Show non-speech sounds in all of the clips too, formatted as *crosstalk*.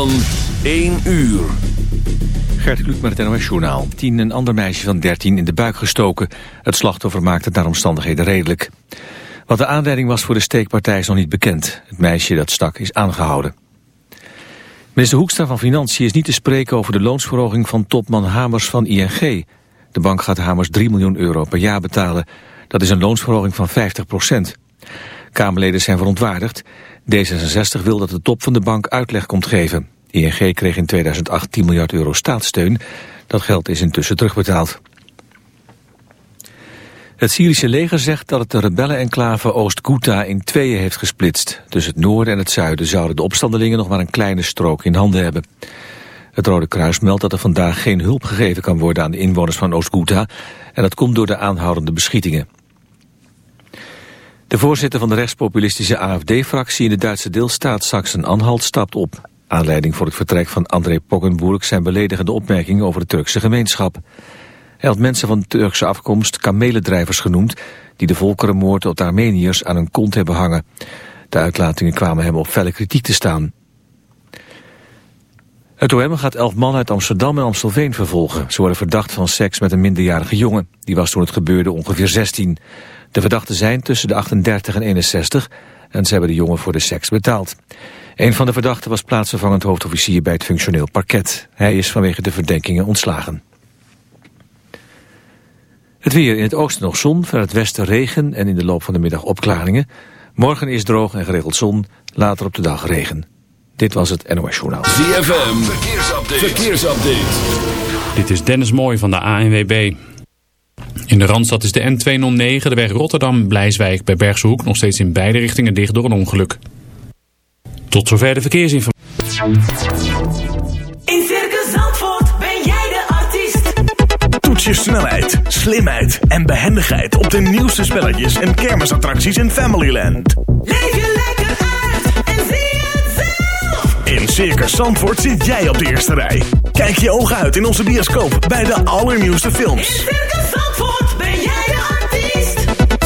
van 1 uur. Gert Kluk met het NOS Journaal. Tien een ander meisje van 13 in de buik gestoken. Het slachtoffer maakte het naar omstandigheden redelijk. Wat de aanleiding was voor de steekpartij is nog niet bekend. Het meisje dat stak is aangehouden. Minister Hoekstra van Financiën is niet te spreken over de loonsverhoging van topman Hamers van ING. De bank gaat Hamers 3 miljoen euro per jaar betalen. Dat is een loonsverhoging van 50 procent. Kamerleden zijn verontwaardigd. D66 wil dat de top van de bank uitleg komt geven. ING kreeg in 2008 10 miljard euro staatssteun. Dat geld is intussen terugbetaald. Het Syrische leger zegt dat het de rebellenenclave Oost-Ghouta in tweeën heeft gesplitst. Tussen het noorden en het zuiden zouden de opstandelingen nog maar een kleine strook in handen hebben. Het Rode Kruis meldt dat er vandaag geen hulp gegeven kan worden aan de inwoners van Oost-Ghouta. En dat komt door de aanhoudende beschietingen. De voorzitter van de rechtspopulistische AFD-fractie in de Duitse deelstaat Sachsen-Anhalt stapt op. Aanleiding voor het vertrek van André Poggenburg zijn beledigende opmerkingen over de Turkse gemeenschap. Hij had mensen van Turkse afkomst kamelendrijvers genoemd... die de volkerenmoord op de Armeniërs aan hun kont hebben hangen. De uitlatingen kwamen hem op felle kritiek te staan. Het OM gaat elf mannen uit Amsterdam en Amstelveen vervolgen. Ze worden verdacht van seks met een minderjarige jongen. Die was toen het gebeurde ongeveer 16. De verdachten zijn tussen de 38 en 61 en ze hebben de jongen voor de seks betaald. Een van de verdachten was plaatsvervangend hoofdofficier bij het functioneel parket. Hij is vanwege de verdenkingen ontslagen. Het weer in het oosten nog zon, van het westen regen en in de loop van de middag opklaringen. Morgen is droog en geregeld zon, later op de dag regen. Dit was het NOS Journaal. ZFM, verkeersupdate. verkeersupdate. Dit is Dennis Mooij van de ANWB. In de Randstad is de N209, de weg Rotterdam-Blijswijk bij Bergse nog steeds in beide richtingen dicht door een ongeluk. Tot zover de verkeersinformatie. In Circus Zandvoort ben jij de artiest. Toets je snelheid, slimheid en behendigheid op de nieuwste spelletjes en kermisattracties in Familyland. Leef je lekker uit en zie het zelf. In Circus Zandvoort zit jij op de eerste rij. Kijk je ogen uit in onze bioscoop bij de allernieuwste films. In Circus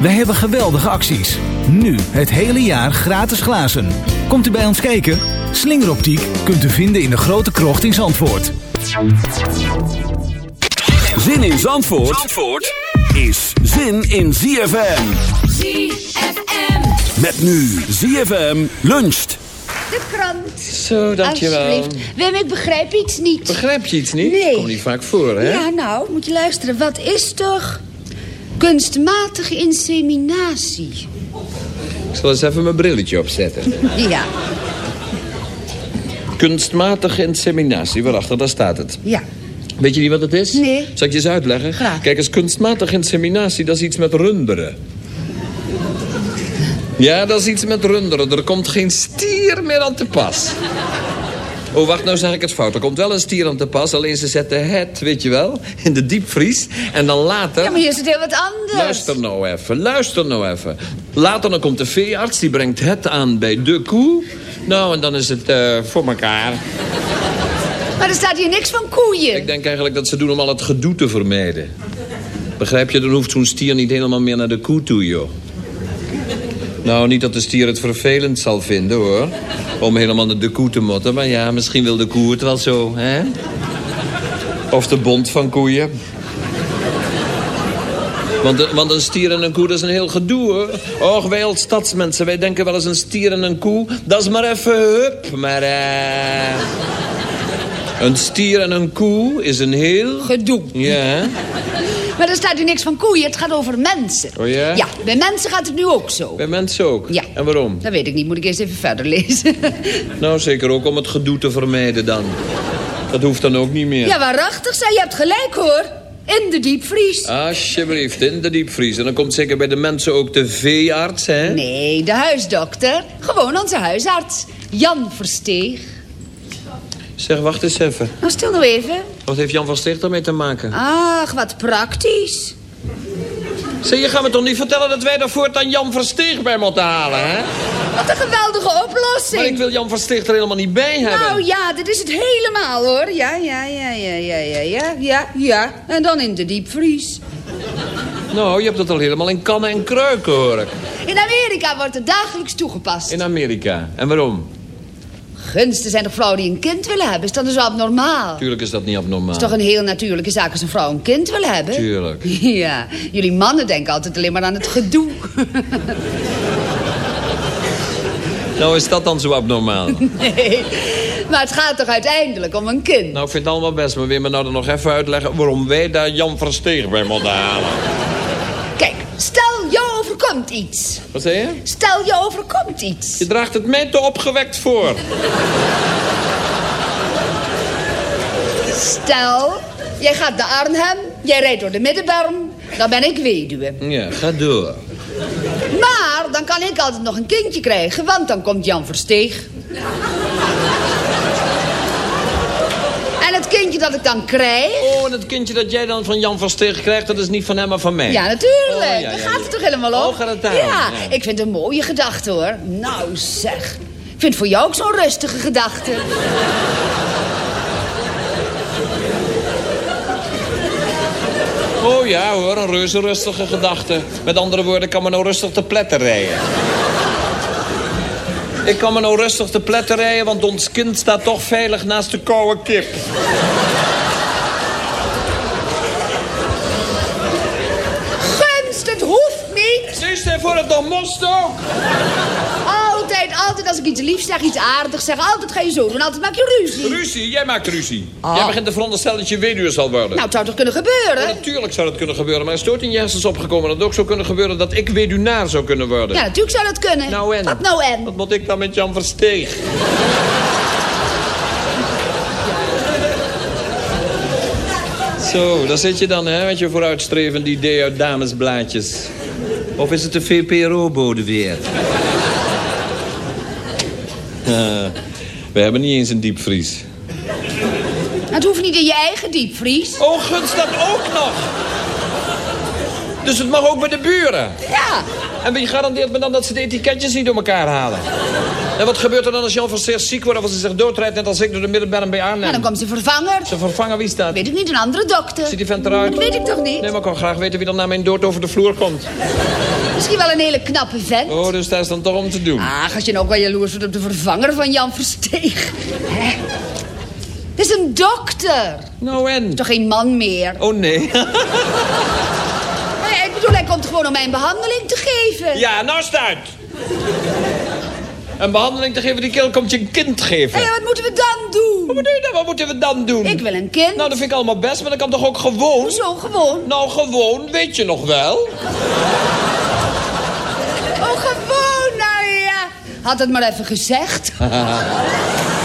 Wij hebben geweldige acties. Nu het hele jaar gratis glazen. Komt u bij ons kijken? Slingeroptiek kunt u vinden in de grote krocht in Zandvoort. Zin in Zandvoort, Zandvoort is zin in ZFM. ZFM. Met nu ZFM luncht. De krant. Zo, dankjewel. Alsjeblieft. Wim, ik begrijp iets niet. Begrijp je iets niet? Nee. Komt niet vaak voor, hè? Ja, nou, moet je luisteren. Wat is toch kunstmatige inseminatie? Ik zal eens even mijn brilletje opzetten. Ja, Kunstmatige inseminatie, waarachter, daar staat het. ja. Weet je niet wat het is? Nee. Zal ik je eens uitleggen? Graag. Kijk eens, kunstmatige inseminatie, dat is iets met runderen. Ja, dat is iets met runderen. Er komt geen stier meer aan te pas. Oh, wacht, nou zeg ik het fout. Er komt wel een stier aan te pas, alleen ze zetten het, weet je wel, in de diepvries. En dan later... Ja, maar hier is het heel wat anders. Luister nou even, luister nou even. Later dan komt de veearts, die brengt het aan bij de koe. Nou, en dan is het eh, voor elkaar. Maar er staat hier niks van koeien. Ik denk eigenlijk dat ze doen om al het gedoe te vermijden. Begrijp je, dan hoeft zo'n stier niet helemaal meer naar de koe toe, joh. Nou, niet dat de stier het vervelend zal vinden, hoor. Om helemaal naar de koe te motten. Maar ja, misschien wil de koe het wel zo, hè? Of de bond van koeien. Want, de- want een stier en een koe, dat is een heel gedoe, hoor. Och, wij als stadsmensen, wij denken wel eens een stier en een koe... dat is maar even hup, maar... eh Een stier en een koe is een heel... Gedoe. Ja? Maar er staat hier niks van koeien, het gaat over mensen. Oh ja? Ja, bij mensen gaat het nu ook zo. Bij mensen ook? Ja. En waarom? Dat weet ik niet, moet ik eerst even verder lezen. *laughs* Nou, zeker ook om het gedoe te vermijden dan. Dat hoeft dan ook niet meer. ja, waarachtig, zei je hebt gelijk hoor. In de diepvries. Alsjeblieft, in de diepvries. En dan komt zeker bij de mensen ook de veearts, hè? Nee, de huisdokter. Gewoon onze huisarts. Jan Versteeg. Zeg, wacht eens even. Nou, stil nou even. Wat heeft Jan van Sticht ermee te maken? Ach, wat praktisch. Zeg, je gaat me toch niet vertellen dat wij daar voortaan Jan Versteeg bij moeten halen, hè? Wat een geweldige oplossing. Maar ik wil Jan Versticht er helemaal niet bij hebben. Nou ja, dit is het helemaal hoor. Ja, ja, ja, ja, ja, ja, ja, ja, ja. En dan in de diepvries. Nou, je hebt dat al helemaal in kannen en kruiken, hoor ik. In Amerika wordt het dagelijks toegepast. In Amerika. En waarom? Gunst, er zijn toch vrouwen die een kind willen hebben? Is dat dus abnormaal? Tuurlijk is dat niet abnormaal. Het is toch een heel natuurlijke zaak als een vrouw een kind wil hebben? Tuurlijk. *laughs* Ja, jullie mannen denken altijd alleen maar aan het gedoe. *laughs* Nou, is dat dan zo abnormaal? *laughs* Nee, maar het gaat toch uiteindelijk om een kind? Nou, ik vind het allemaal best, maar wil je me nou dan nog even uitleggen... waarom wij daar Jan Versteeg bij moeten halen? Kijk, stel overkomt iets. Wat zei je? Stel je overkomt iets. Je draagt het mij te opgewekt voor. Stel, jij gaat naar Arnhem, jij rijdt door de Middenberm, dan ben ik weduwe. Ja, ga door. Maar dan kan ik altijd nog een kindje krijgen, want dan komt Jan Versteeg. Het kindje dat ik dan krijg... Oh, en het kindje dat jij dan van Jan Versteeg krijgt... dat is niet van hem, maar van mij. Ja, natuurlijk. Oh, ja, Daar ja, gaat het toch helemaal om? Oh, gaat het daarom? Ja, ik vind het een mooie gedachte, hoor. Nou, zeg. Ik vind het voor jou ook zo'n rustige gedachte. Oh ja hoor, een reuze rustige gedachte. Met andere woorden, ik kan me nou rustig te pletten rijden. Ik kan me nou rustig te pletten rijden, want ons kind staat toch veilig naast de koude kip. Gunst, het hoeft niet. Nu is voor het nog most ook. Altijd, als ik iets liefs zeg, iets aardigs zeg... altijd ga je zo doen, altijd maak je ruzie. Ruzie, jij maakt ruzie. Ah. Jij begint te veronderstellen dat je weduwe zal worden. Nou, het zou toch kunnen gebeuren? Ja, natuurlijk zou dat kunnen gebeuren, maar er is nooit in je hersens opgekomen... dat het ook zou kunnen gebeuren dat ik weduwnaar zou kunnen worden. Ja, natuurlijk zou dat kunnen. Nou en? Wat nou en? Wat moet ik dan met Jan Versteeg? *laughs* Zo, daar zit je dan, hè, met je vooruitstrevend idee uit damesblaadjes. Of is het de VPRO-bode weer? Eh, we hebben niet eens een diepvries. Het hoeft niet in je eigen diepvries. Oh, gunst dat ook nog! Dus het mag ook bij de buren? Ja, En wie garandeert me dan dat ze de etiketjes niet door elkaar halen? En wat gebeurt er dan als Jan van Seers ziek wordt... of als hij zich doodrijdt net als ik door de middenberm bij nou, Arnhem? dan komt ze vervanger. Ze vervangen wie staat? Weet ik niet, een andere dokter. Ziet die vent eruit? Dat weet ik toch niet? Nee, maar ik kan graag weten wie dan na mijn dood over de vloer komt. Misschien wel een hele knappe vent. Oh, dus daar is dan toch om te doen. Ach, als je nou ook wel jaloers wordt op de vervanger van Jan Versteeg. Hè? Het is een dokter. Nou en? Toch geen man meer. Oh nee. *laughs* Ik bedoel, hij komt gewoon om mij een behandeling te geven. ja, nou stuit. Een behandeling te geven, die keel komt je een kind geven. Hé, wat moeten we dan doen? Wat bedoel je dan? Wat moeten we dan doen? Ik wil een kind. Nou, dat vind ik allemaal best, maar dat kan toch ook gewoon? Hoezo gewoon? Nou, gewoon, weet je nog wel? Oh, gewoon, nou ja. Had het maar even gezegd. *laughs*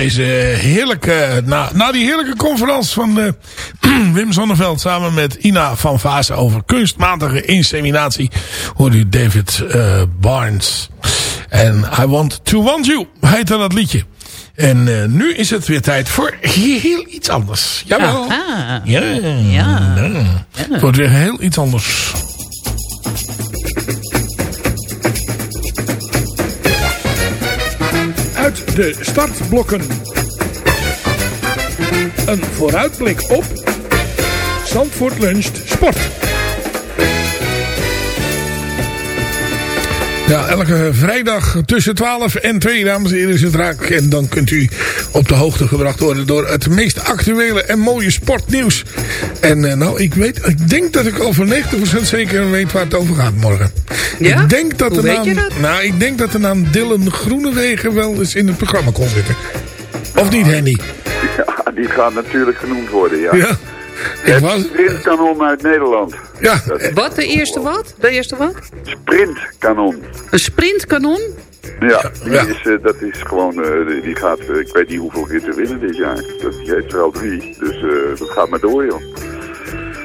deze heerlijke, na, na die heerlijke conferentie van eh, *clears throat* Wim Sonneveld samen met Ina van Vaas over kunstmatige inseminatie hoorde u David eh, Barnes. En I Want To Want You heette dat liedje. En eh, nu is het weer tijd voor heel iets anders. Jawel. Aha. Ja. Ja. Het wordt weer heel iets anders. De startblokken. Een vooruitblik op Zandvoort Luncht Sport. Ja, elke vrijdag tussen 12 en 2, dames en heren, is het raak. En dan kunt u op de hoogte gebracht worden door het meest actuele en mooie sportnieuws. En eh, nou, ik weet, ik denk dat ik al voor 90% zeker weet waar het over gaat morgen. Ja? Ik denk dat Hoe de weet naam, je dat? Nou, ik denk dat de naam Dylan Groenewegen wel eens in het programma kon zitten. Of niet, Henny? Ja, die gaat natuurlijk genoemd worden, ja. Ja. Ik Het was... sprintkanon uit Nederland. Ja. Wat? De eerste wat? De eerste wat? Sprintkanon. Een sprintkanon? Ja, die Is, eh, dat is gewoon, eh, die- gaat, eh, ik weet niet hoeveel ritten winnen dit jaar. Dat, die heeft er al drie, dus dat gaat maar door, joh.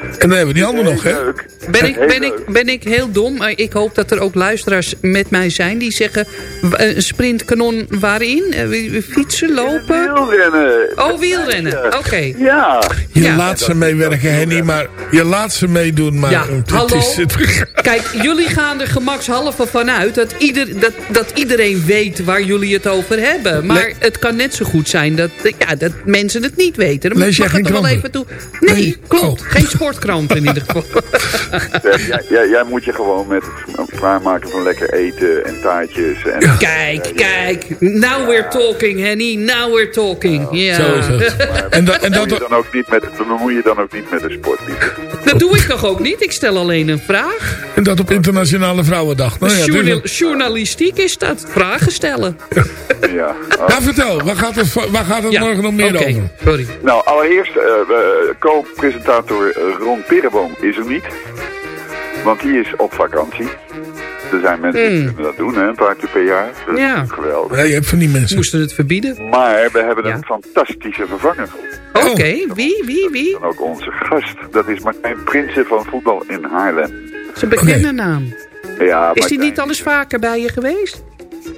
En dan hebben we die andere nog, hè? Leuk. Ben ik, Heel ben, ik, ben ik heel dom, maar ik hoop dat er ook luisteraars met mij zijn die zeggen... w- Een sprintkanon waarin? Eh, Fietsen, lopen? Wielrennen. Oh, wielrennen. Oké. Ja. Je Ja. laat ze meewerken, Henny, maar je laat ze meedoen, maar Ja, het hallo? is het. *laughs* Kijk, jullie gaan er gemakshalve vanuit dat, ieder, dat, dat iedereen weet waar jullie het over hebben. Maar Le- het kan net zo goed zijn dat, ja, dat mensen het niet weten. Dan Lees jij mag geen het er wel kranten? even toe. Nee, Nee? klopt. Oh. Geen sportkrant in ieder geval. *laughs* Jij, jij, jij moet je gewoon met het klaarmaken van lekker eten en taartjes. En, Kijk, kijk. Now we're talking, Henny. Now we're talking. Ja. Zo is het. Maar En, dat en bemoei dat... je dan ook niet met, bemoei je dan ook niet met de sport. Dat doe ik toch ook niet? Ik stel alleen een vraag. En dat op Internationale Vrouwendag. Nou ja, Journal- dus- journalistiek is dat. Vragen stellen. Ja. Oh. Nou, vertel, waar gaat het, waar gaat het Ja, morgen nog meer oké, over? Sorry. Nou, allereerst, eh, co-presentator eh, Ron Pirreboom is er niet. Want die is op vakantie. Er zijn mensen die kunnen dat doen, hè, een paar keer per jaar. Dat is Hmm. Ja. natuurlijk geweldig. Ja, je hebt van die mensen. Moesten het verbieden? Maar we hebben Ja. een fantastische vervanger. Oké, wie, wie, wie? Dan ook onze gast. Dat is Martijn Prinsen van Voetbal in Haarlem. Dat is een bekende naam. Ja, Is die Martijn- niet al eens vaker bij je geweest?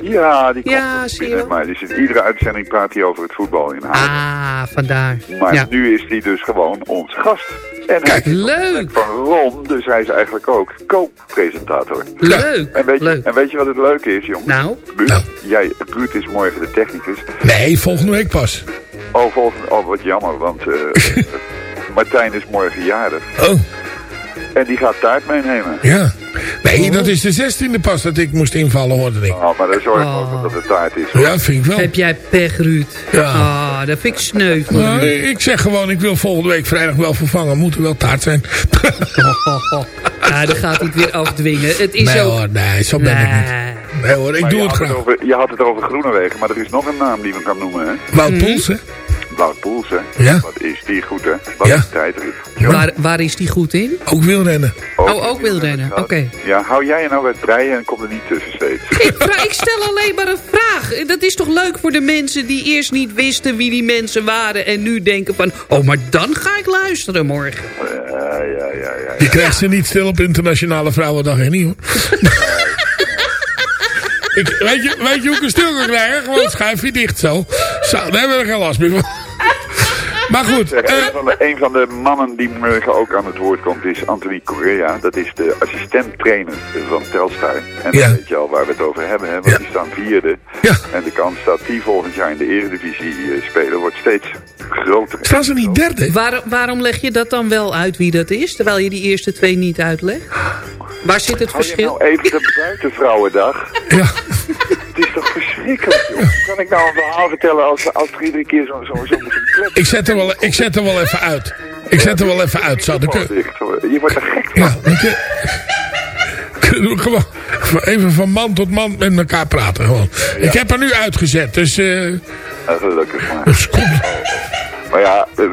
Ja, die komt Ja, zie je binnen. Maar die zit, iedere uitzending praat hij over het voetbal in Haarlem. Ah, vandaar. Maar Ja. nu is hij dus gewoon onze gast. En hij is Leuk, van Ron, dus hij is eigenlijk ook co-presentator. leuk, En weet, leuk. en weet je wat het leuke is, jongen? Nou, Ruud, jij, Ruud is morgen de technicus. Nee, volgende week pas. Oh, volgende, oh wat jammer, want eh, *laughs* Martijn is morgen jarig. Oh, En die gaat taart meenemen. ja. Nee, dat is de zestiende pas dat ik moest invallen, hoorde ik. Oh, maar dan zorg ik Oh. ook dat het taart is. hoor. Ja, vind ik wel. heb jij pech, Ruud? Ja. Ah, dat vind ik sneu Nou, ik zeg gewoon, ik wil volgende week vrijdag wel vervangen. Moet er wel taart zijn. *laughs* Ja, dan gaat hij het weer afdwingen. Het is nee ook... hoor, nee, zo ben ik niet. Nee. Nee hoor, ik Maar doe je het had graag. over, je had het over Groenewegen, maar er is nog een naam die we gaan noemen, hè? Wout Poels, hè? Wout Poels, hè? Ja. Wat is die goed, hè? Wat Ja. een tijdrit. Waar, waar is die goed in? Ook wielrennen. Oh, ook wielrennen. Oké. Ja, hou jij je nou bij het breien en kom er niet tussen steeds. Ik, ik stel alleen maar een vraag. Dat is toch leuk voor de mensen die eerst niet wisten wie die mensen waren... en nu denken van, oh, maar dan ga ik luisteren morgen. Ja, ja, ja, ja. Je krijgt ze niet stil op Internationale Vrouwendag, hè? Niet hoor. *laughs* ik, weet, je, weet je hoe ik een stil kan krijgen? Gewoon het schuifje dicht zo. Zo, daar hebben we er geen last meer van. Maar goed. Zeg, eh, een, van de, een van de mannen die morgen ook aan het woord komt is Anthony Correa. Dat is de assistent-trainer van Telstar. En Ja. dan weet je al waar we het over hebben, hè? want die staan vierde. Ja. En de kans dat die volgend jaar in de eredivisie eh, spelen wordt steeds groter. Staan ze niet derde? Waar, waarom leg je dat dan wel uit wie dat is, terwijl je die eerste twee niet uitlegt? Waar zit het Hou je verschil? nou even de buitenvrouwendag? Ja. Het is toch verschrikkelijk, joh. Kan ik nou een verhaal vertellen als, als er iedere keer zo'n zo, zo, klep... Ik zet, er wel, ik zet er wel even uit. Ik zet er wel even uit. Zo, dan kun-. Je wordt er gek van. ja, dan kun- gewoon even van man tot man met elkaar praten. Gewoon. Ik heb er nu uitgezet, dus... eh, Ja, gelukkig maar. dus komt- Maar ja, *laughs*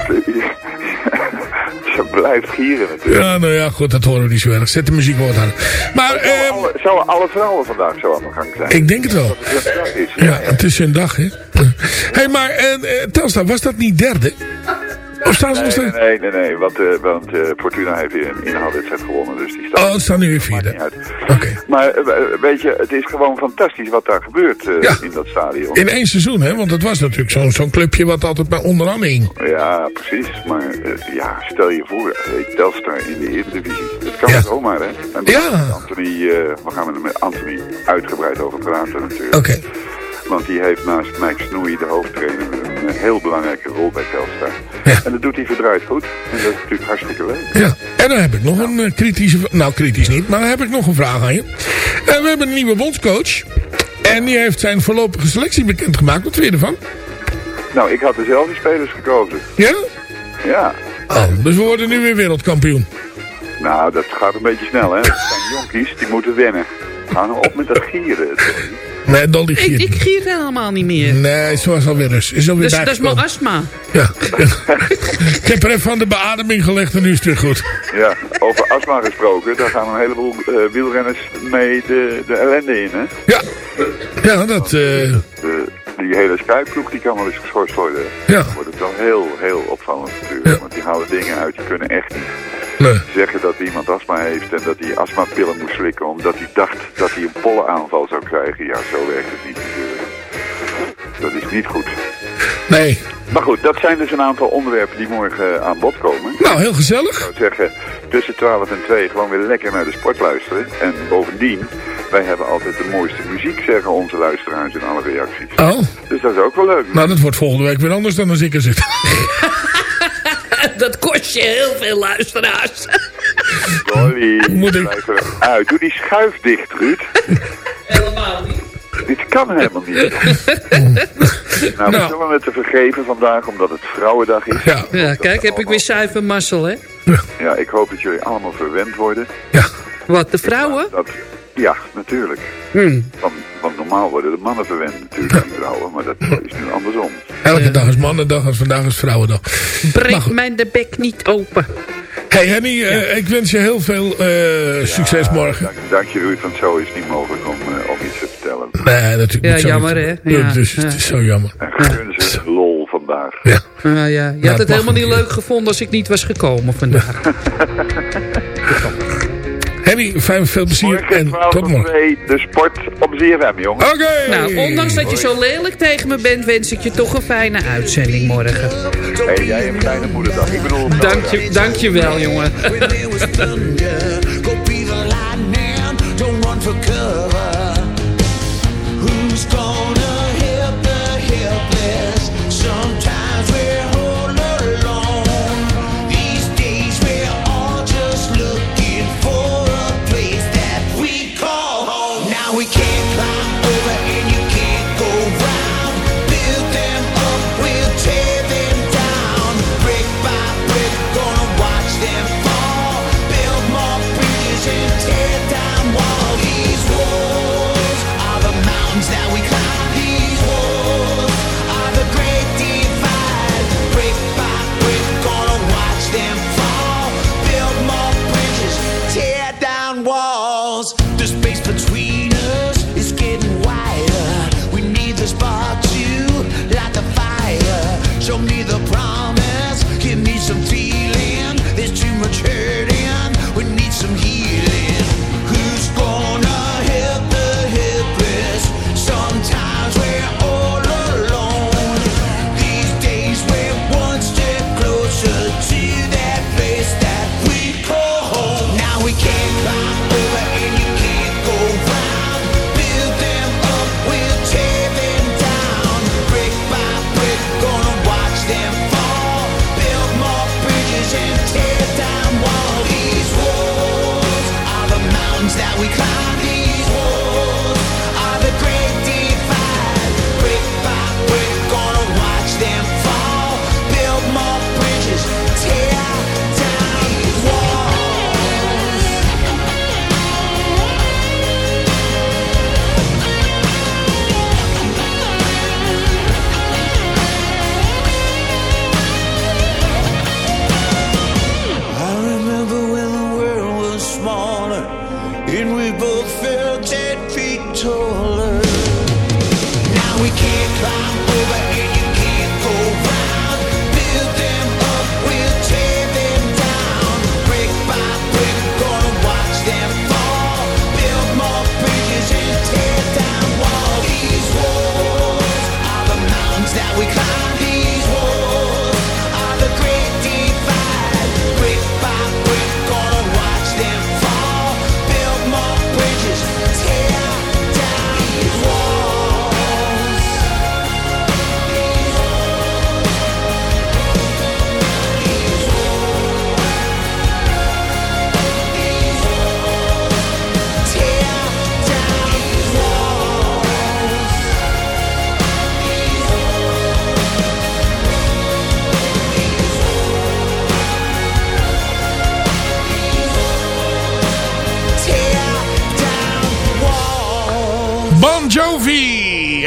ze blijft gieren natuurlijk. ja, nou ja, goed, dat horen we niet zo erg. Zet de muziek wat aan. Maar Zouden eh, alle, zouden alle vrouwen vandaag zo aan de gang zijn? ik denk het wel. Het is. Ja, het is een dag, hè. Hé, hey, maar eh, eh, Telstar, was dat niet derde? Of staan ze nog Nee, steeds? nee, nee, nee, want, eh, want eh, Fortuna heeft weer een inhaalwedstrijd gewonnen, dus die staat Oh, het staan nu weer niet vierde. Oké. Maar eh, weet je, het is gewoon fantastisch wat daar gebeurt Ja. in dat stadion. In één seizoen, hè? Want het was natuurlijk zo'n zo'n clubje wat altijd bij onderaan hing. Ja, precies. Maar ja, stel je voor, Telstar in de Eredivisie. Dat kan Ja. zomaar, hè? En Ja. Anthony, we gaan er met Anthony uitgebreid over praten natuurlijk. Oké. Want die heeft naast Mike Snoei, de hoofdtrainer, een heel belangrijke rol bij Telstar. Ja. En dat doet hij verdraaid goed. En dat is natuurlijk hartstikke leuk. Ja, en dan heb ik nog een eh, kritische... Nou, kritisch niet, maar dan heb ik nog een vraag aan je. Eh, we hebben een nieuwe bondscoach. En die heeft zijn voorlopige selectie bekendgemaakt. Wat vind je ervan? Nou, ik had dezelfde spelers gekozen. Ja? Ja. Oh, dus we worden nu weer wereldkampioen. Nou, dat gaat een beetje snel, hè. Dat zijn jonkies, die moeten wennen. Ga nou op met dat gieren. Nee, Dolly Ik, giert ik gier helemaal niet meer. Nee, ze was alweer eens. Is alweer Dus dat is mijn astma. Ja. ik heb er even aan de beademing gelegd en nu is het weer goed. Ja, over astma gesproken, daar gaan een heleboel eh, wielrenners mee de, de ellende in, hè. Ja, ja dat... eh, De, die hele skyploeg die kan wel eens geschorst worden. Ja. Dan wordt het wel heel, heel opvallend natuurlijk. Ja. Want die halen dingen uit, die kunnen echt niet nee. zeggen dat iemand astma heeft en dat hij astmapillen moest slikken omdat hij dacht dat hij een pollenaanval zou krijgen. Ja, zo werkt het niet natuurlijk. Dat is niet goed. nee. Maar goed, dat zijn dus een aantal onderwerpen die morgen aan bod komen. Nou, heel Ik gezellig. zou zeggen, tussen 12 en 2 gewoon weer lekker naar de sport luisteren. En bovendien, wij hebben altijd de mooiste muziek, zeggen onze luisteraars in alle reacties. Oh, Dus dat is ook wel leuk. nou dat wordt volgende week weer anders dan als ik er zit. *laughs* Je heel veel luisteraars. Moet ik- uit. Doe die schuif dicht, Ruud. Helemaal niet. Dit kan helemaal niet. nou, we Nou. zullen het te vergeven vandaag, omdat het Vrouwendag is. Ja, Ja, kijk, heb ik weer zuiver mazzel, hè? Ja, ik hoop dat jullie allemaal verwend worden. ja. Wat, de vrouwen? Dat, ja, natuurlijk. Hmm. Want, want normaal worden de mannen verwend natuurlijk, niet vrouwen. Maar dat is nu andersom. Elke dag is mannendag en vandaag is vrouwendag. Breek mij de bek niet open. Hey Henny, eh, ik wens je heel veel eh, succes morgen. Dank, dank je Ruud, want zo is het niet mogelijk om, eh, om iets te vertellen. Nee, natuurlijk Ja, niet zo. jammer, hè? Ja, dus het ja. is zo jammer. En gun ze lol vandaag. Ja. Ja. Je Nou, had het helemaal niet niet. leuk gevonden als ik niet was gekomen vandaag. *laughs* Henny, fijn veel plezier Morgen en 12 tot morgen. 2, de sport op ZFM, jongen. Oké. Nou, ondanks dat je zo lelijk tegen me bent, wens ik je toch een fijne uitzending morgen. Hey, jij hebt een fijne moederdag. Ik bedoel... *laughs* Dank je, dank je wel, jongen. Who's gonna help the helpless?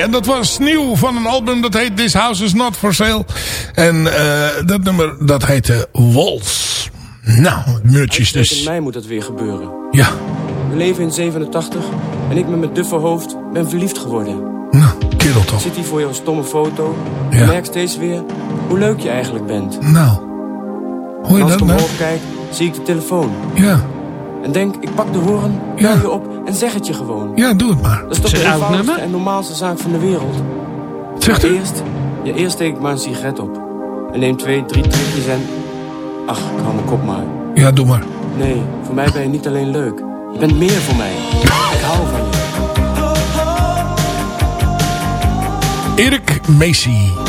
En dat was nieuw van een album dat heet This House Is Not For Sale. En eh, dat nummer dat heette Waltz. Nou, muurtjes In dus. mei moet dat weer gebeuren. Ja. We leven in 87 en ik met mijn duffe hoofd ben verliefd geworden. Nou, kerel toch. Ik zit hier voor jouw stomme foto Ja. en merk steeds weer hoe leuk je eigenlijk bent. Nou. Hoor je en als dat ik nou? omhoog kijk, zie ik de telefoon. Ja. En denk, ik pak de hoorn, Ja. je op en zeg het je gewoon. Ja, doe het maar. Dat is toch de eenvoudigste en normaalste zaak van de wereld. Zegt Maar u? Eerst, ja, eerst steek ik maar een sigaret op. En neem twee, drie trucjes en... Ach, ik hou mijn kop maar. Ja, doe maar. Nee, voor mij ben je niet alleen leuk. Je bent meer voor mij. Ik hou van je. Erik Macy.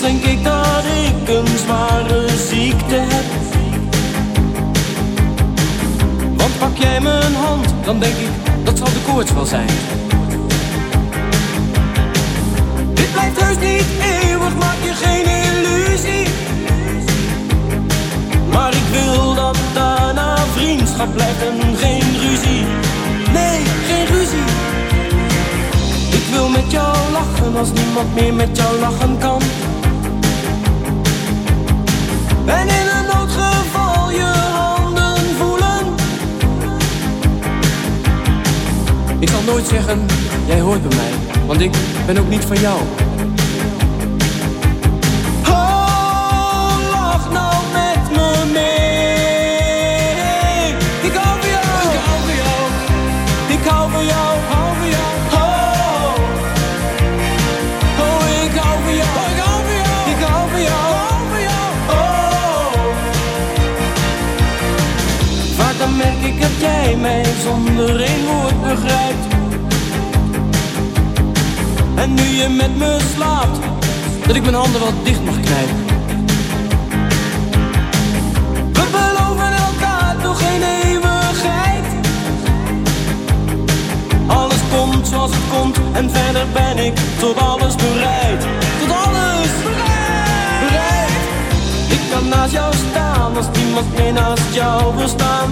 Denk ik dat ik een zware ziekte heb. Want pak jij mijn hand, dan denk ik, dat zal de koorts wel zijn. Dit blijft heus niet eeuwig, maak je geen illusie. Maar ik wil dat daarna vriendschap blijft en geen ruzie. Nee, geen ruzie. Ik wil met jou lachen als niemand meer met jou lachen kan. En in een noodgeval je handen voelen. Ik zal nooit zeggen, jij hoort bij mij, want ik ben ook niet van jou. Jij mij zonder één woord begrijpt. En nu je met me slaapt, dat ik mijn handen wat dicht mag knijpen. We beloven elkaar toch geen eeuwigheid. Alles komt zoals het komt en verder ben ik tot alles bereid. Tot alles bereid. Ik kan naast jou staan als niemand meer naast jou wil staan.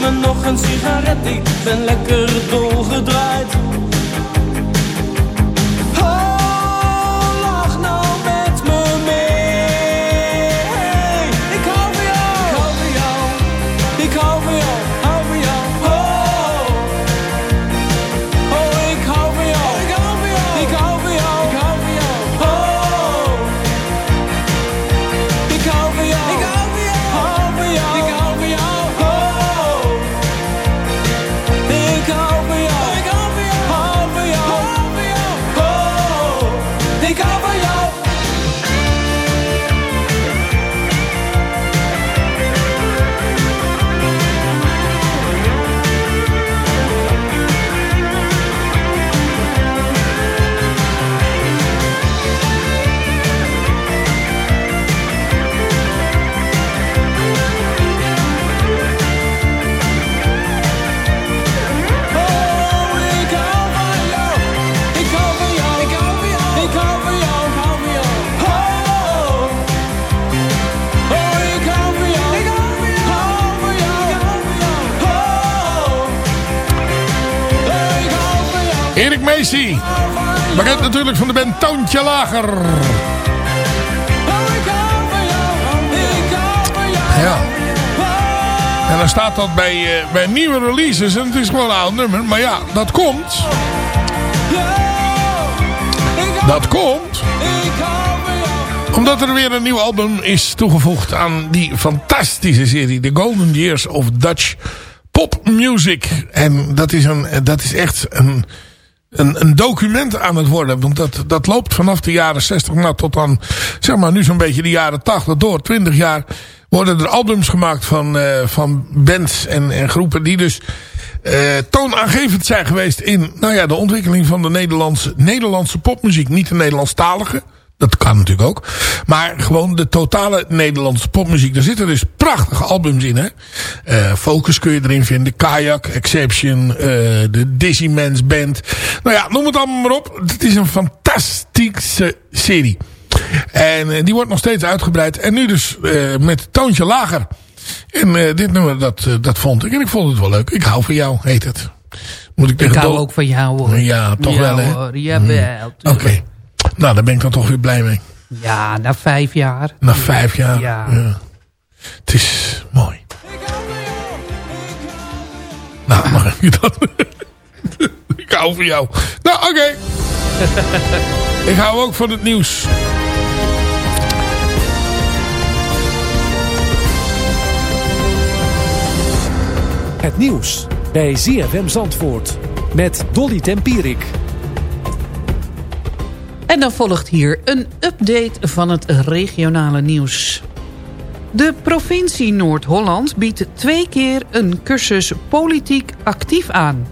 Me nog een sigaret, ik ben lekker dolgedraaid. Erik Macy. Bekend natuurlijk van de band Toontje Lager. Ja. En dan staat dat bij, uh, bij nieuwe releases. En het is gewoon een oud nummer. Maar ja, dat komt. Dat komt. Omdat er weer een nieuw album is toegevoegd aan die fantastische serie. The Golden Years of Dutch Pop Music. En dat is, een, dat is echt een, een, een document aan het worden. Want dat, dat loopt vanaf de jaren 60 nou, tot dan, zeg maar, nu zo'n beetje de jaren 80 door. 20 jaar worden er albums gemaakt van, uh, van bands en, en groepen die dus uh, toonaangevend zijn geweest in nou ja, de ontwikkeling van de Nederlandse, Nederlandse popmuziek. Niet de Nederlandstalige. Dat kan natuurlijk ook. Maar gewoon de totale Nederlandse popmuziek. Daar zitten dus prachtige albums in. Hè? Uh, Focus kun je erin vinden. Kayak, Exception, uh, de Dizzy Man's Band. Nou ja, noem het allemaal maar op. Het is een fantastische serie. En uh, die wordt nog steeds uitgebreid. En nu dus met toontje lager. En dit nummer, dat, dat vond ik. En ik vond het wel leuk. Ik hou van jou, heet het. Moet ik, ik hou ook van jou hoor. Ja, toch ja, wel hè? Jawel. Oké. Okay. Nou, daar ben ik dan toch weer blij mee. Ja, na vijf jaar. Na vijf jaar, ja. ja. Het is mooi. Nou, mag ik dat? *laughs* ik hou van jou. Nou, oké. Okay. *laughs* ik hou ook van het nieuws. Het nieuws bij ZFM Zandvoort met Dolly Tempierik. En dan volgt hier een update van het regionale nieuws. De provincie Noord-Holland biedt twee keer een cursus politiek actief aan.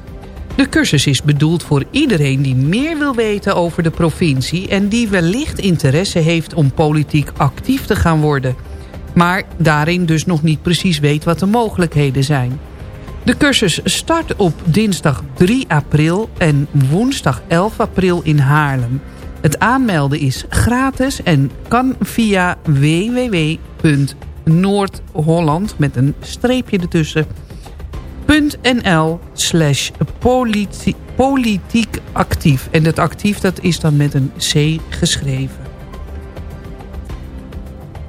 De cursus is bedoeld voor iedereen die meer wil weten over de provincie... en die wellicht interesse heeft om politiek actief te gaan worden. Maar daarin dus nog niet precies weet wat de mogelijkheden zijn. De cursus start op dinsdag 3 april en woensdag 11 april in Haarlem... Het aanmelden is gratis en kan via www.noordholland met een streepje ertussen .nl slash politiek actief. En dat actief dat is dan met een C geschreven.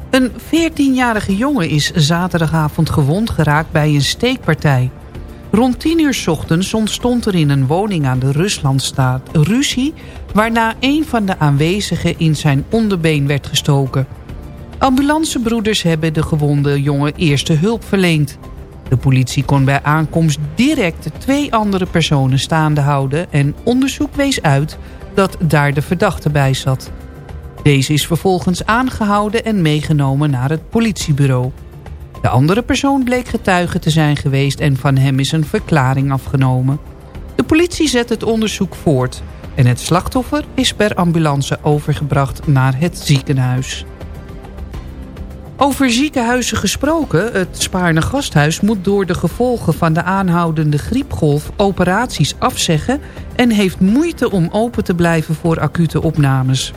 Een 14-jarige jongen is zaterdagavond gewond geraakt bij een steekpartij. Rond 10 uur ochtends ontstond er in een woning aan de Ruslandstaat ruzie... waarna een van de aanwezigen in zijn onderbeen werd gestoken. Ambulancebroeders hebben de gewonde jongen eerste hulp verleend. De politie kon bij aankomst direct twee andere personen staande houden... en onderzoek wees uit dat daar de verdachte bij zat. Deze is vervolgens aangehouden en meegenomen naar het politiebureau. De andere persoon bleek getuige te zijn geweest en van hem is een verklaring afgenomen. De politie zet het onderzoek voort en het slachtoffer is per ambulance overgebracht naar het ziekenhuis. Over ziekenhuizen gesproken, het Spaarne Gasthuis moet door de gevolgen van de aanhoudende griepgolf operaties afzeggen en heeft moeite om open te blijven voor acute opnames.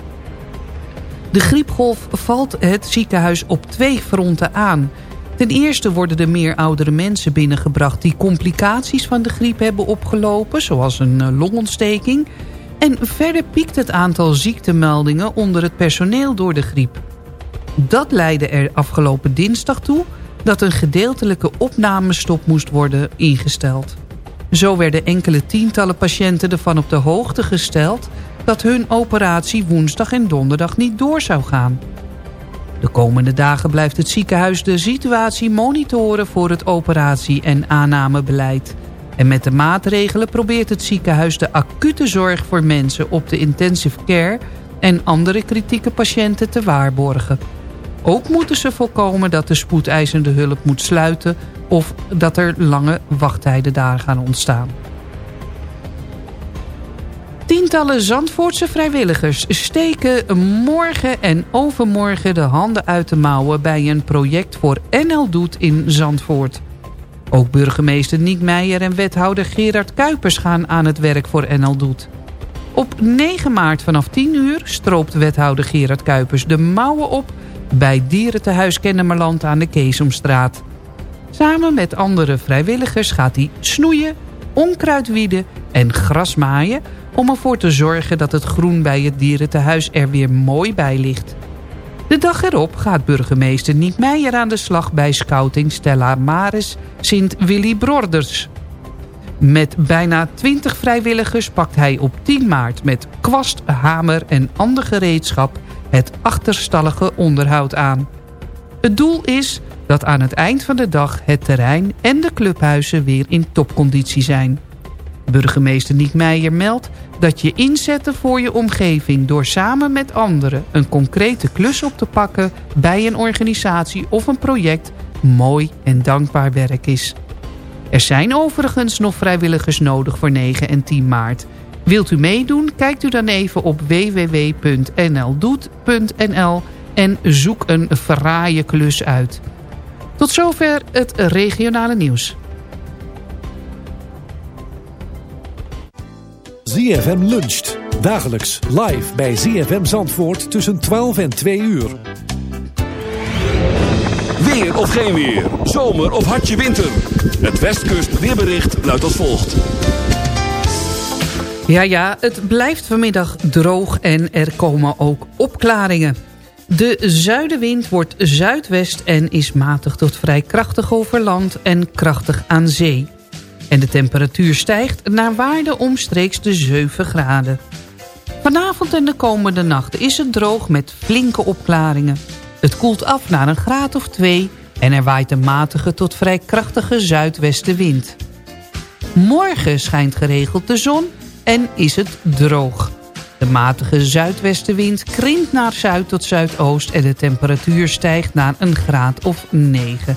De griepgolf valt het ziekenhuis op twee fronten aan. Ten eerste worden er meer oudere mensen binnengebracht... die complicaties van de griep hebben opgelopen, zoals een eh, longontsteking. En verder piekt het aantal ziektemeldingen onder het personeel door de griep. Dat leidde er afgelopen dinsdag toe dat een gedeeltelijke opnamestop moest worden ingesteld. Zo werden enkele tientallen patiënten ervan op de hoogte gesteld... dat hun operatie woensdag en donderdag niet door zou gaan... De komende dagen blijft het ziekenhuis de situatie monitoren voor het operatie- en aannamebeleid. En met de maatregelen probeert het ziekenhuis de acute zorg voor mensen op de intensive care en andere kritieke patiënten te waarborgen. Ook moeten ze voorkomen dat de spoedeisende hulp moet sluiten of dat er lange wachttijden daar gaan ontstaan. Tientallen Zandvoortse vrijwilligers steken morgen en overmorgen de handen uit de mouwen bij een project voor NL Doet in Zandvoort. Ook burgemeester Niek Meijer en wethouder Gerard Kuipers gaan aan het werk voor NL Doet. Op 9 maart vanaf 10 uur stroopt wethouder Gerard Kuipers de mouwen op... bij dierentehuis Kennemerland aan de Keesomstraat. Samen met andere vrijwilligers gaat hij snoeien, onkruid wieden en grasmaaien... om ervoor te zorgen dat het groen bij het dierentehuis er weer mooi bij ligt. De dag erop gaat burgemeester Niek Meijer aan de slag bij scouting Stella Maris Sint Willy Broders. Met bijna 20 vrijwilligers pakt hij op 10 maart met kwast, hamer en ander gereedschap het achterstallige onderhoud aan. Het doel is dat aan het eind van de dag het terrein en de clubhuizen weer in topconditie zijn. Burgemeester Niek Meijer meldt dat je inzetten voor je omgeving... door samen met anderen een concrete klus op te pakken... bij een organisatie of een project mooi en dankbaar werk is. Er zijn overigens nog vrijwilligers nodig voor 9 en 10 maart. Wilt u meedoen? Kijkt u dan even op www.nldoet.nl en zoek een fraaie klus uit. Tot zover het regionale nieuws. ZFM luncht. Dagelijks live bij ZFM Zandvoort tussen 12 en 2 uur. Weer of geen weer. Zomer of hartje winter. Het Westkust weerbericht luidt als volgt. Ja, ja, het blijft vanmiddag droog en er komen ook opklaringen. De zuidenwind wordt zuidwest en is matig tot vrij krachtig over land en krachtig aan zee. En de temperatuur stijgt naar waarde omstreeks de 7 graden. Vanavond en de komende nacht is het droog met flinke opklaringen. Het koelt af naar een graad of 2 en er waait een matige tot vrij krachtige zuidwestenwind. Morgen schijnt geregeld de zon en is het droog. De matige zuidwestenwind krimpt naar zuid tot zuidoost... en de temperatuur stijgt naar een graad of 9.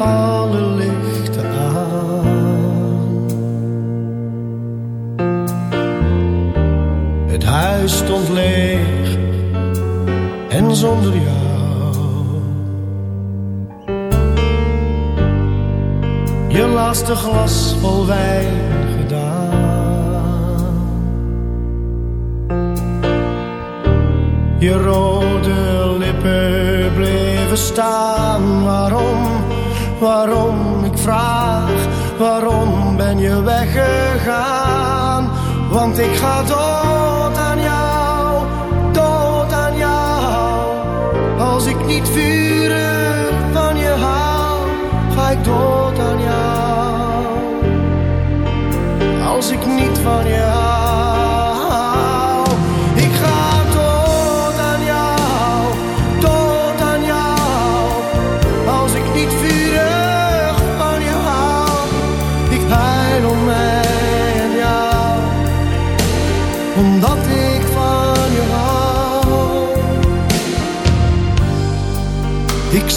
Alle lichten aan. Het huis stond leeg en zonder jou. Je laatste glas vol wijn gedaan. Je rode lippen bleven staan. Waarom, waarom, ik vraag, waarom ben je weggegaan? Want ik ga dood aan jou, dood aan jou. Als ik niet vurig van je hou, ga ik dood aan jou. Als ik niet van je hou,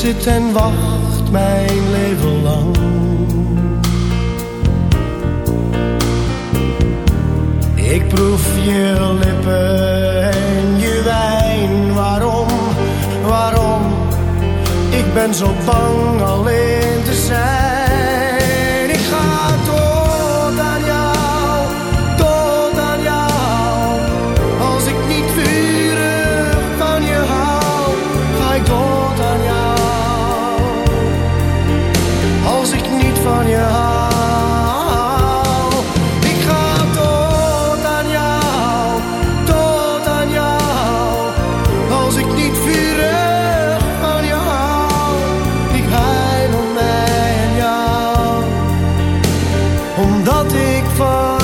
zit en wacht mijn leven lang. Ik proef je lippen en je wijn. Waarom, waarom? Ik ben zo bang alleen te zijn. omdat ik van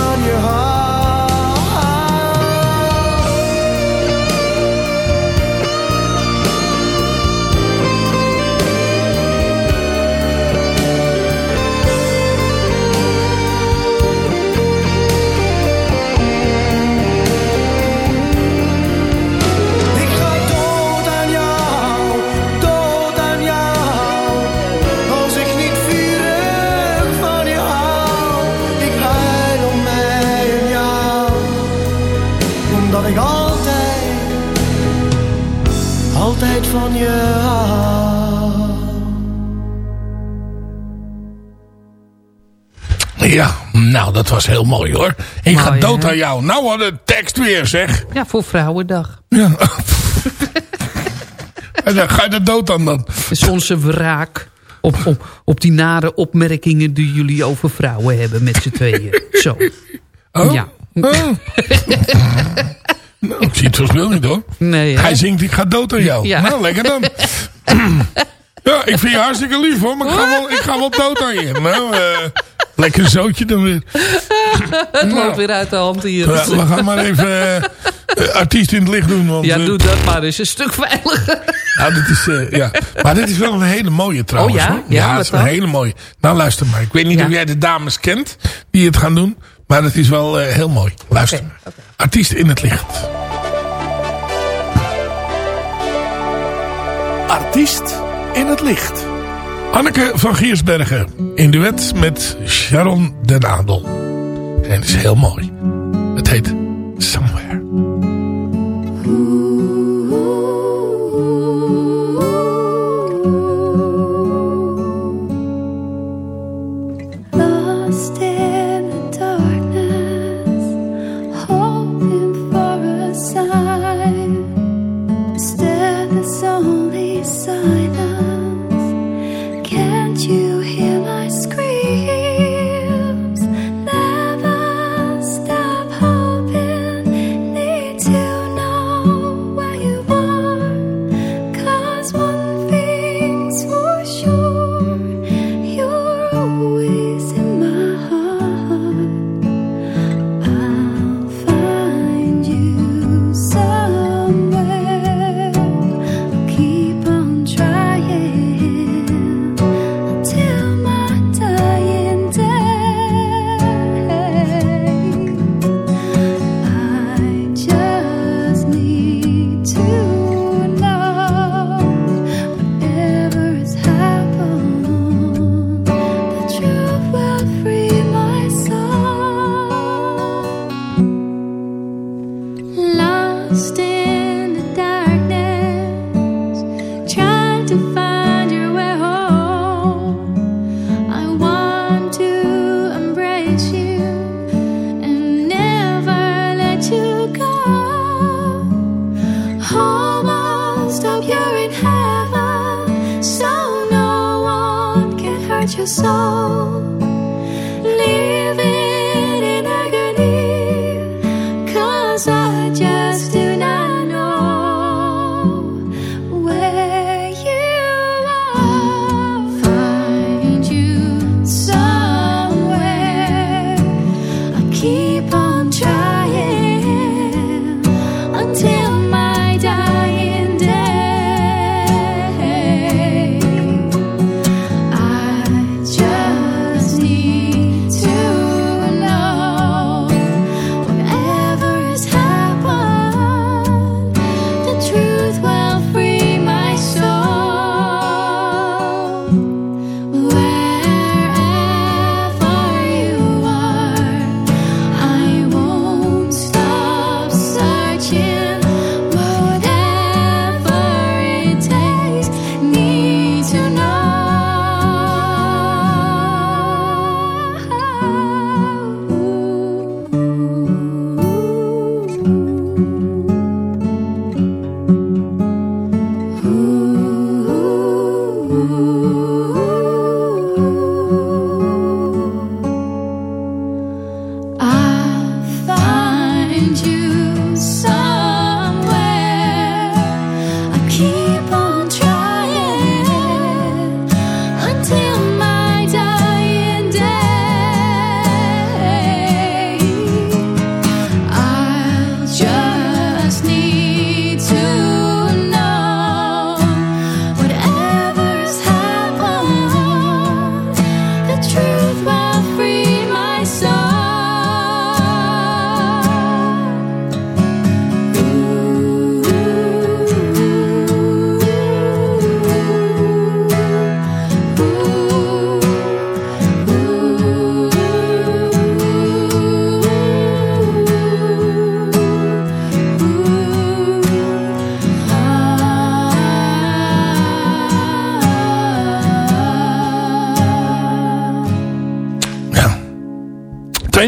was heel mooi hoor. Ik ga dood hè? aan jou. Nou, wat een tekst weer, zeg. Ja, voor Vrouwendag. Ja. *laughs* en dan ga je er dood aan dan. Dat is onze wraak op, op, op die nare opmerkingen die jullie over vrouwen hebben met z'n tweeën. Zo. Oh? Ja. Oh. *laughs* nou, ik zie het verschil niet hoor. Nee, hè? Hij zingt, ik ga dood aan jou. Ja. Nou, lekker dan. *laughs* ja, ik vind je hartstikke lief hoor, maar ik ga wel, ik ga wel dood aan je. Nou, eh, lekker zootje dan weer. *laughs* Het loopt weer uit de hand hier. Ja, we gaan maar even eh, eh, artiest in het licht doen. Want, Ja, eh, doe dat maar eens. Een stuk veiliger. Nou, dit is, eh, ja. Maar dit is wel een hele mooie trouwens. Oh ja? Hoor. Ja, is een hele mooie. Nou, luister maar. Ik weet niet Ja. of jij de dames kent die het gaan doen. Maar het is wel eh, heel mooi. Luister maar. Artiest in het licht. Artiest in het licht. Anneke van Giersbergen. In duet met Sharon den Adel. En het is heel mooi. Het heet Somewhere.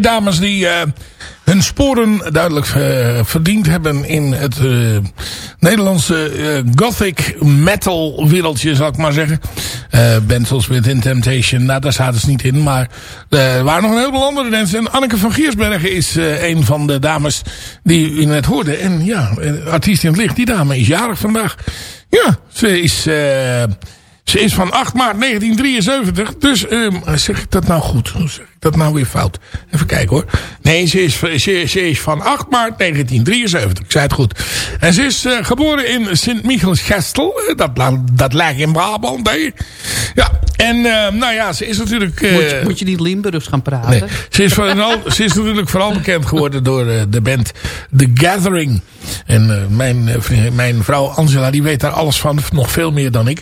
Dames die eh, hun sporen duidelijk eh, verdiend hebben in het eh, Nederlandse gothic metal wereldje, zal ik maar zeggen. Bands zoals Within Temptation, nou daar zaten ze niet in, maar er waren nog een heleboel andere mensen. En Anneke van Giersbergen is een van de dames die u net hoorde. En ja, artiest in het licht, die dame is jarig vandaag. Ja, ze is... ze is van 8 maart 1973. Dus ehm, zeg ik dat nou goed? Zeg ik dat nou weer fout? Even kijken hoor. Nee, ze is, ze, ze is van 8 maart 1973. Ik zei het goed. En ze is eh, geboren in Sint-Michielsgestel. Eh, Dat, dat ligt in Brabant. Hè? Ja, en eh, nou ja, ze is natuurlijk... Moet, je, moet je niet Limburgs gaan praten? Nee. Ze, is vooral, ze is natuurlijk vooral bekend geworden door de band The Gathering. En mijn, mijn vrouw Angela die weet daar alles van. Nog veel meer dan ik.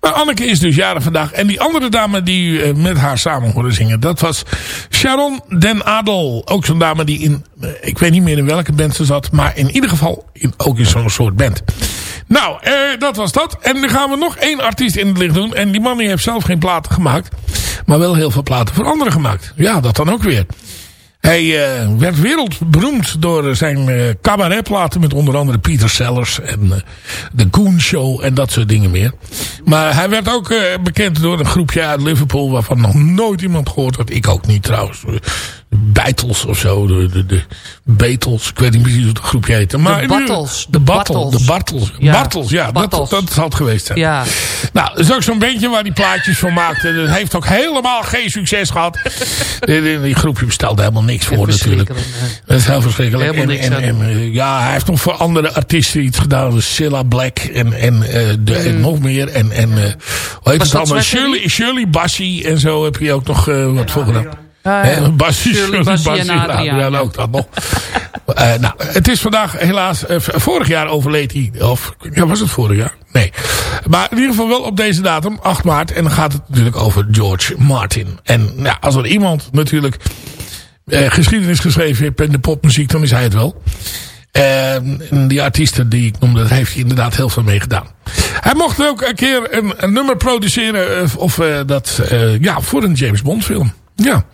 Maar Anneke is dus jaren vandaag. En die andere dame die met haar samen hoorde zingen. Dat was Sharon Den Adel. Ook zo'n dame die in... eh, ik weet niet meer in welke band ze zat. Maar in ieder geval in, ook in zo'n soort band. Nou, eh, dat was dat. En dan gaan we nog één artiest in het licht doen. En die man die heeft zelf geen platen gemaakt. Maar wel heel veel platen voor anderen gemaakt. Ja, dat dan ook weer. Hij eh, werd wereldberoemd door zijn eh cabaretplaten met onder andere Peter Sellers en eh, The Goon Show en dat soort dingen meer. Maar hij werd ook bekend door een groepje uit Liverpool waarvan nog nooit iemand gehoord had. Ik ook niet trouwens. De Beatles of zo. De, de, de Beatles. Ik weet niet precies hoe het groepje heette. Maar De Battles. De Battle. Battles. De Bartels. Ja. Bartels, ja. Dat, dat zal het geweest zijn. Ja. Nou, dat is ook zo'n bandje waar die plaatjes van maakte. Dat heeft ook helemaal geen succes gehad. die, die, die groepje bestelde helemaal niks voor natuurlijk. Dat is heel verschrikkelijk. Helemaal niks en, eh, ja, hij heeft nog voor andere artiesten iets gedaan. Dus Cilla Black en, en, eh, de, en nog meer. En, en eh, hoe heet Was het dat allemaal? Shirley, Shirley Bassey en zo heb je ook nog eh, wat voor gedaan. Bassey, Shirley Bassey en Adriaan, ook dat nog. Eh, nou, het is vandaag helaas... eh, vorig jaar overleed hij. Of ja, was het vorig jaar? Nee. Maar in ieder geval wel op deze datum, 8 maart. En dan gaat het natuurlijk over George Martin. En ja, als er iemand natuurlijk eh, geschiedenis geschreven heeft in de popmuziek, dan is hij het wel. En die artiesten die ik noemde, daar heeft hij inderdaad heel veel mee gedaan. Hij mocht ook een keer een, een nummer produceren of dat, ja, voor een James Bond film. Ja.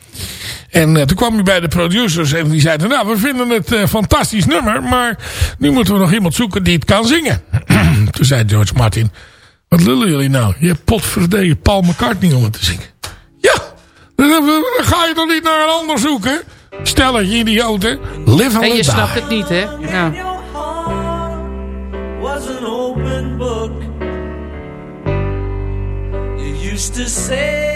En eh, toen kwam hij bij de producers en die zeiden, nou, we vinden het een fantastisch nummer, maar nu moeten we nog iemand zoeken die het kan zingen. *clears throat* toen zei George Martin, wat lullen jullie nou? Je hebt potverdee Paul McCartney om het te zingen. Ja, dan, dan ga je toch niet naar een ander zoeken? Stelletje idioten. Live and En je snapt het niet, hè? Ja. was an open book. You used to say,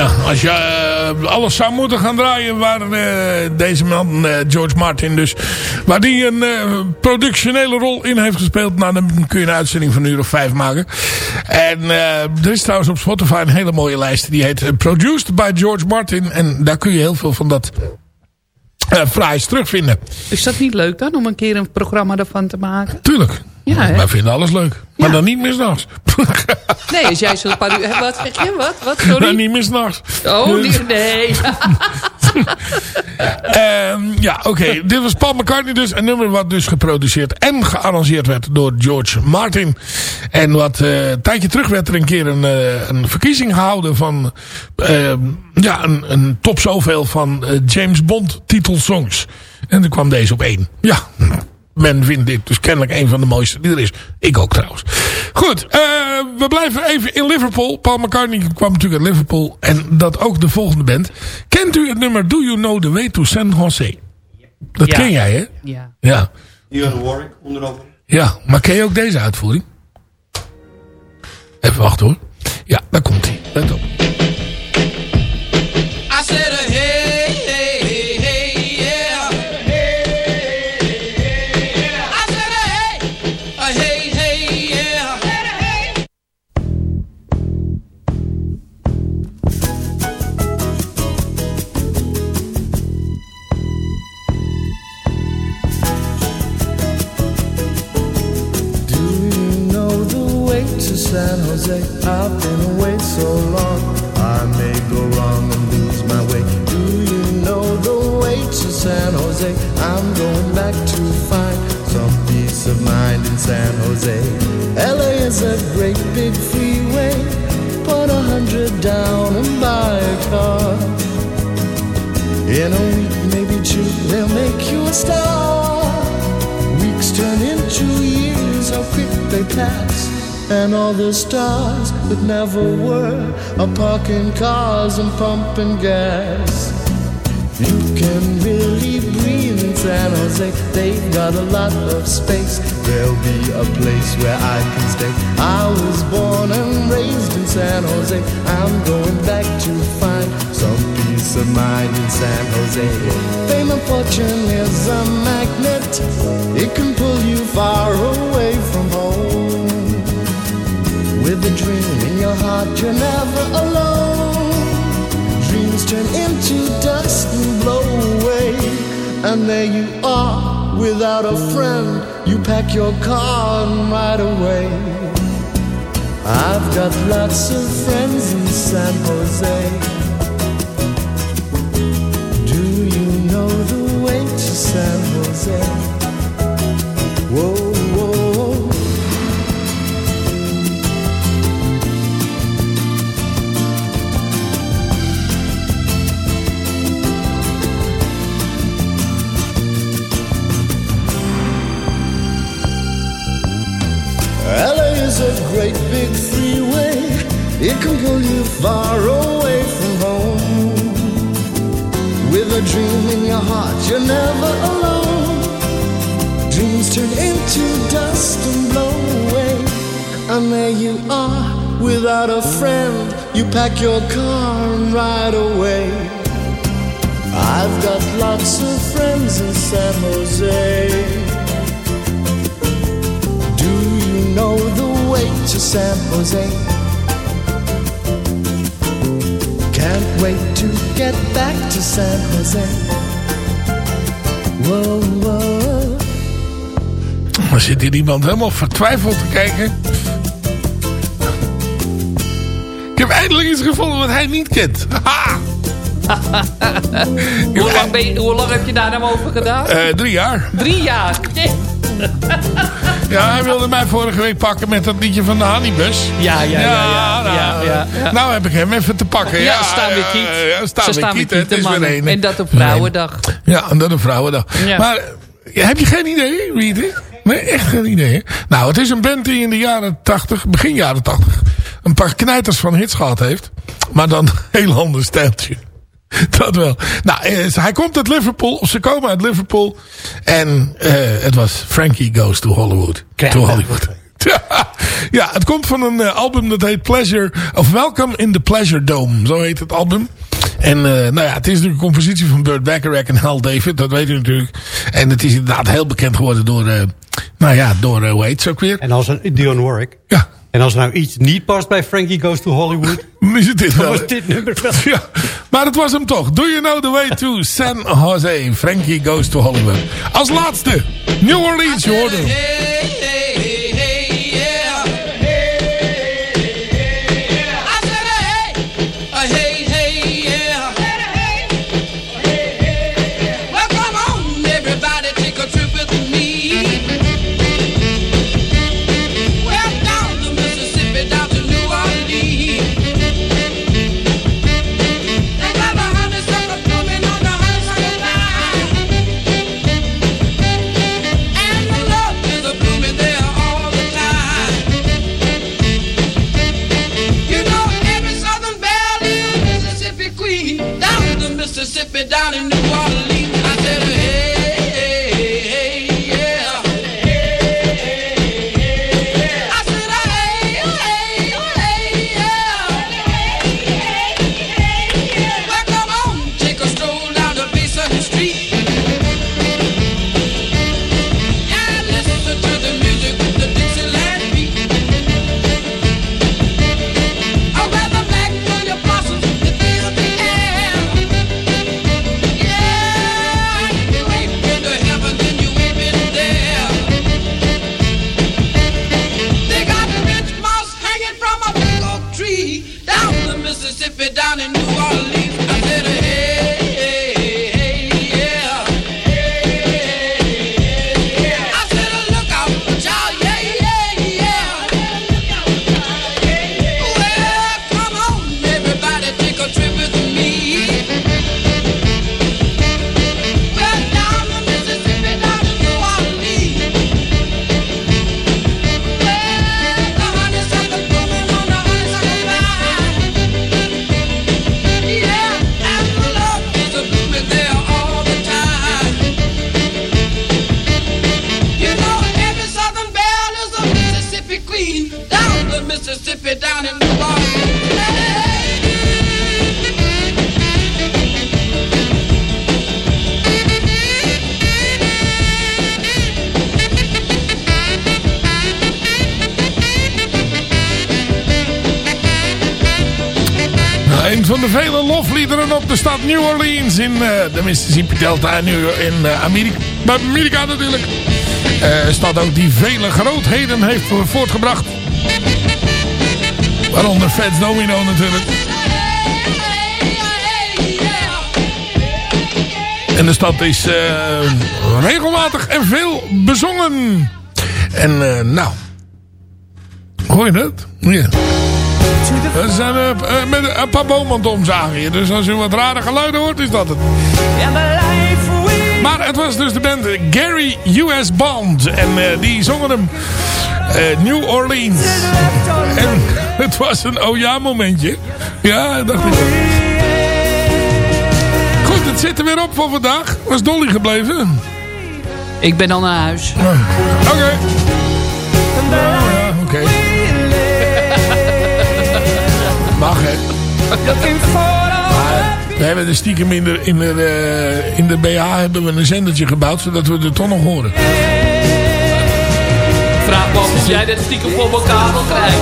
Ja, als je eh, alles zou moeten gaan draaien waar eh, deze man, eh, George Martin dus, waar die een productionele rol in heeft gespeeld, nou dan kun je een uitzending van een uur of vijf maken. En er is trouwens op Spotify een hele mooie lijst, die heet Produced by George Martin en daar kun je heel veel van dat fraais terugvinden. Is dat niet leuk dan, om een keer een programma ervan te maken? Tuurlijk. Ja? Wij vinden alles leuk. Maar dan niet meer s'nachts. *laughs* Nee, als jij zo'n paar uur... Wat zeg je? Wat? Wat? Sorry? Dan niet meer s'nachts. Oh, die, nee. *laughs* Ehm, ja, oké. Dit was Paul McCartney dus. Een nummer wat dus geproduceerd en gearrangeerd werd door George Martin. En wat eh, een tijdje terug werd er een keer een, eh, een verkiezing gehouden van... ehm, ja, een, een top zoveel van eh, James Bond titelsongs. En toen kwam deze op één. Ja, men vindt dit dus kennelijk een van de mooiste die er is. Ik ook trouwens. Goed, eh, we blijven even in Liverpool. Paul McCartney kwam natuurlijk uit Liverpool. En dat ook de volgende band. Kent u het nummer Do You Know The Way To San Jose? Dat Ja. ken jij, hè? Ja. Ja. Ian Warwick, onder andere. Ja, maar ken je ook deze uitvoering? Even wachten hoor. Ja, daar komt hij. Let op. San Jose? I've been away so long, I may go wrong and lose my way. Do you know the way to San Jose? I'm going back to find some peace of mind in San Jose. LA is a great big freeway. Put a hundred down and buy a car. In a week, maybe two, they'll make you a star. Weeks turn into years, how quick they pass. And all the stars that never were are parking cars and pumping gas. You can really breathe in San Jose. They've got a lot of space. There'll be a place where I can stay. I was born and raised in San Jose. I'm going back to find some peace of mind in San Jose. Fame and fortune is a magnet. It can pull you far away from home. With a dream in your heart, you're never alone. Dreams turn into dust and blow away. And there you are, without a friend. You pack your car and ride away. I've got lots of friends in San Jose. Do you know the way to San Jose? Whoa, great big freeway. It can pull you far away from home. With a dream in your heart, you're never alone. Dreams turn into dust and blow away. And there you are, without a friend. You pack your car and ride away. I've got lots of friends in San Jose. Do you know the way to San Jose? Can't wait to get back to San Jose. Whoa, whoa. Dan zit hier iemand helemaal vertwijfeld te kijken. Ik heb eindelijk iets gevonden wat hij niet kent. Haha! *laughs* hoe, lang ben je- hoe lang heb je daar nou over gedaan? Eh, drie jaar. Drie jaar. *laughs* Ja, hij wilde mij vorige week pakken met dat liedje van de Honeybus. Ja, ja, ja, ja, nou, ja, ja. Nou heb ik hem even te pakken. Ja, staan weer ja, kiet. ja, staan Ze staan weer kiet, kiet, weer. En dat op Vrouwendag. Ja, en dat een vrouwendag. Maar eh, heb je geen idee wie het is? Nee, echt geen idee. hè? Nou, het is een band die in de jaren 80, begin jaren 80, een paar knijters van hits gehad heeft. Maar dan een heel ander stijltje. *laughs* Dat wel. Nou, eh, hij komt uit Liverpool, of ze komen uit Liverpool. En eh, het was Frankie Goes to Hollywood. To Hollywood. *laughs* Ja, het komt van een eh, album dat heet Pleasure, of Welcome in the Pleasure Dome. Zo heet het album. En nou ja, het is natuurlijk een compositie van Burt Bacharach en Hal David, dat weet u natuurlijk. En het is inderdaad heel bekend geworden door, eh, nou ja, door, hoe heet ze ook weer? En als een Dionne Warwick. Ja. En als nou iets niet past bij Frankie Goes to Hollywood... *laughs* Is het dit was dit nummer wel. *laughs* Ja, maar het was hem toch. Do you know the way to San Jose? Frankie Goes to Hollywood. Als laatste, New Orleans, je hoorde de vele lofliederen op de stad New Orleans in eh, de Mississippi Delta nu in eh, Amerika, Amerika natuurlijk. Een stad ook die vele grootheden heeft voortgebracht. Waaronder Fats Domino natuurlijk. En de stad is regelmatig en veel bezongen. En nou, hoor je dat? Ja. We zijn eh, eh, met een paar bomen omzagen hier. Dus als u wat rare geluiden hoort, is dat het. Maar het was dus de band Gary U.S. Bond. En eh, die zongen hem eh, New Orleans. En *laughs* het was een oh ja momentje. Ja, dacht ik. Goed, het zit er weer op voor vandaag. Waar is Dolly gebleven? Ik ben al naar huis. Oké. Nou ja, oké. We hebben er stiekem in de, in, de, eh, in de BH hebben we een zendertje gebouwd. Zodat we het toch nog horen. Vraag me of jij dat stiekem voor elkaar wil krijgen.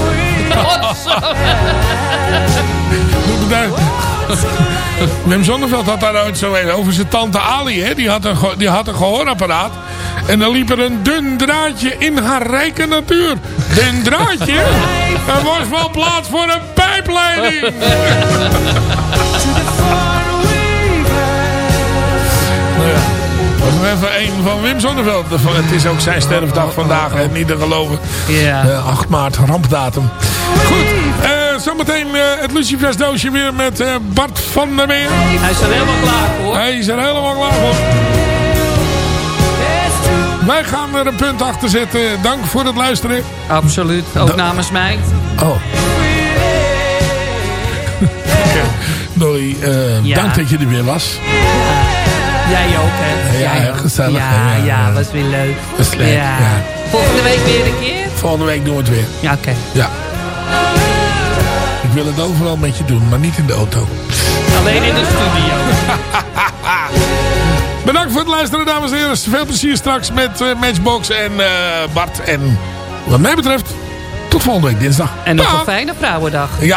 Wim Zonneveld had daar ooit zo een over zijn tante Ali. Hè? Die, had een, die had een gehoorapparaat. En dan liep er een dun draadje in haar rijke natuur. Dun draadje? *laughs* Er was wel plaats voor een pijpleiding. *laughs* nou ja. Nog even een van Wim Zonneveld. Het is ook zijn sterfdag vandaag, hè, niet te geloven. Ja. Eh, 8 maart, rampdatum. Goed, uh, zometeen uh, het Lucifersdoosje weer met Bart van der Meer. Hij is er helemaal klaar voor. Hij is er helemaal klaar voor. Wij gaan er een punt achter zetten. Dank voor het luisteren. Absoluut, ook namens mij. Oh. Dolly, Ja. dank dat je er weer was. Jij ook, hè? Ja, Jij ook. gezellig, Ja? Ja, ja, ja. was weer leuk. Is leuk, ja. Volgende week weer een keer? Volgende week doen we het weer. Ja, oké. Ja. Ik wil het overal met je doen, maar niet in de auto. Alleen in de studio. *laughs* Bedankt voor het luisteren, dames en heren. Veel plezier straks met eh, Matchbox en eh, Bart. En wat mij betreft, tot volgende week dinsdag. En nog een fijne Vrouwendag. Ja.